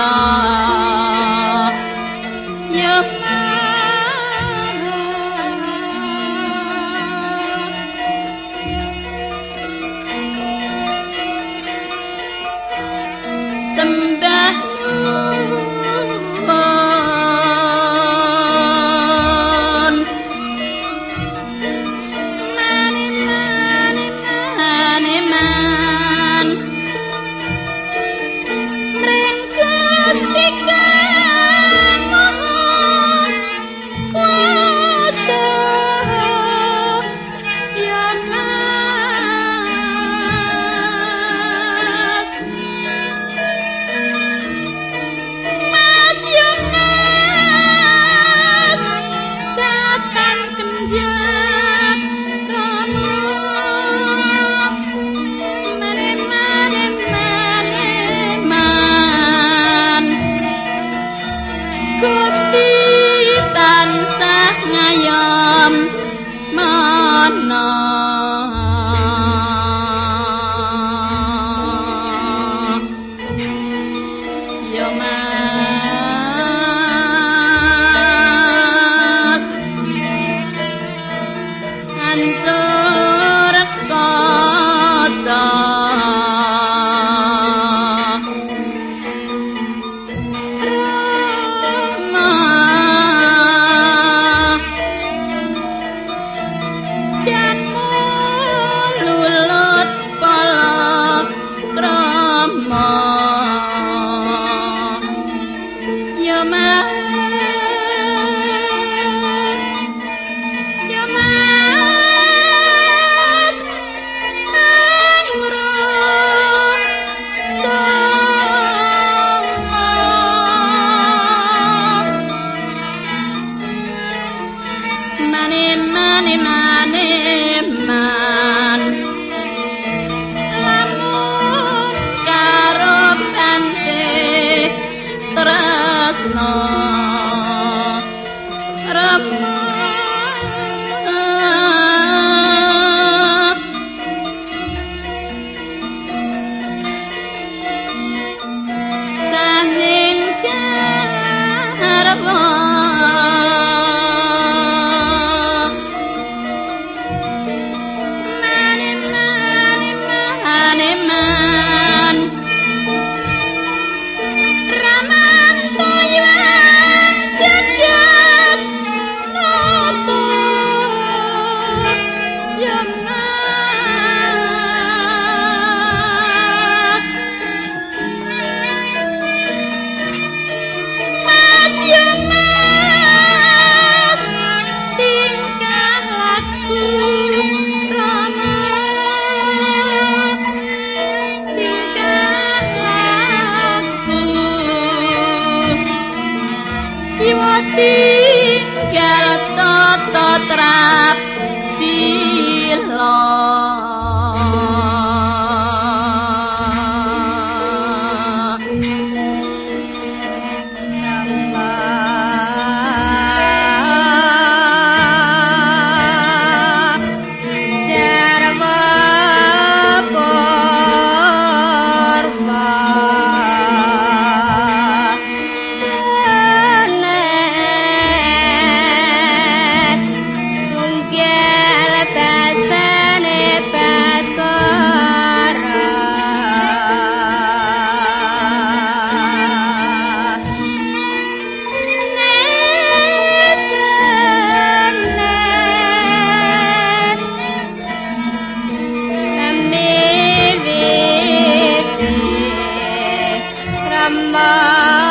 दा Mama.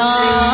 song.